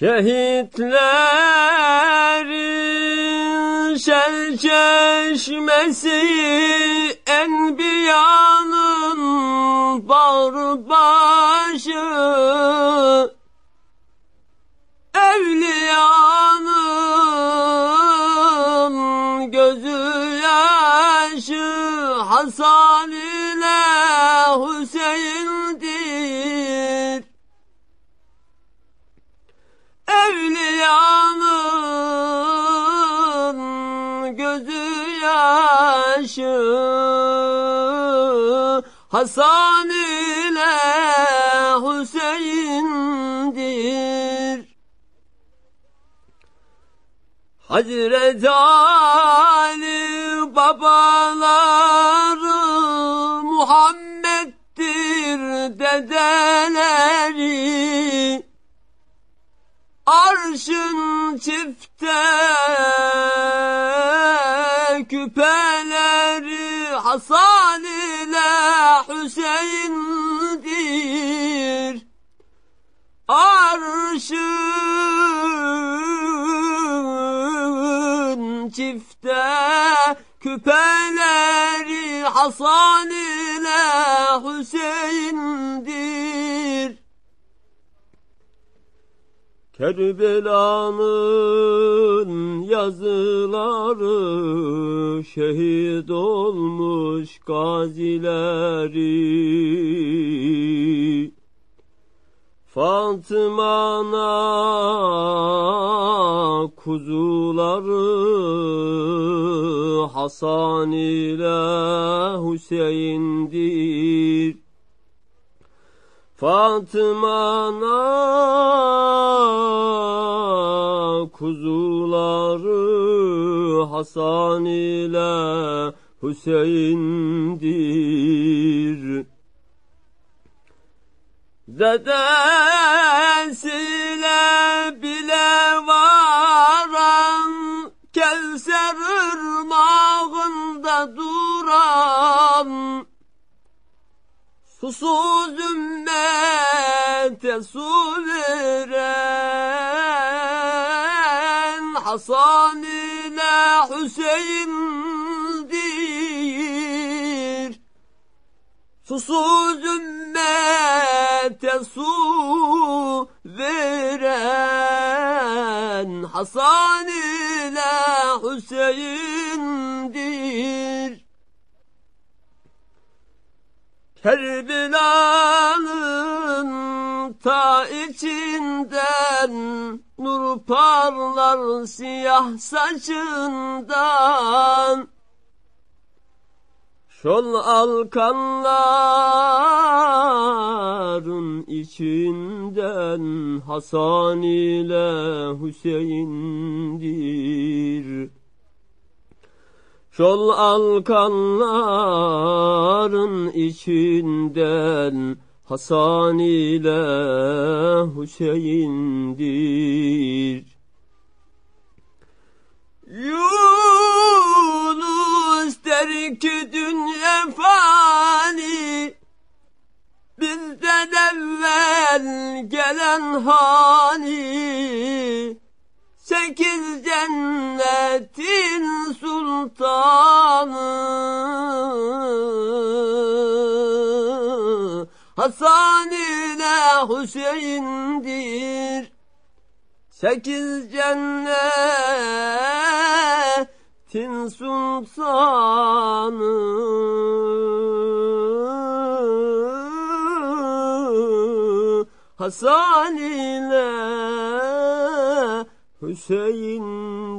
Şehitlerin şel çeşmesi Enbiyanın bağrı başı. Evliyanın gözü yaşı Hasan yaşı Hasan ile Hüseyin'dir. Hazreti Ali babaları Muhammed'dir dedeleri. Arşın çifte küpeleri Hasan ile Hüseyin'dir Arşın çifte küpeleri Hasan ile Hüseyin'dir Kerbela'nın yazıları şehit olmuş gazileri. Fatıma'na kuzuları Hasan ile Hüseyin'dir Fatıma'na kuzuları Hasan ile Hüseyin'dir. Dedesiyle bile varan Kevser Susuz ümmete su veren Hasan ile Hüseyin'dir Susuz ümmete su veren Hasan ile Hüseyin'dir Kerbela'nın ta içinden Nur parlar siyah saçından Şol alkanların içinden Hasan ile Hüseyin'dir. Şol alkanların içinden Hasan ile Hüseyin'dir. Yunus der ki dünya fani Bizden evvel gelen hani Sekiz cennetin sultanı. Hasan ile Hüseyin'dir Sekiz cennetin sultanı. Hasan ile Hüseyin'dir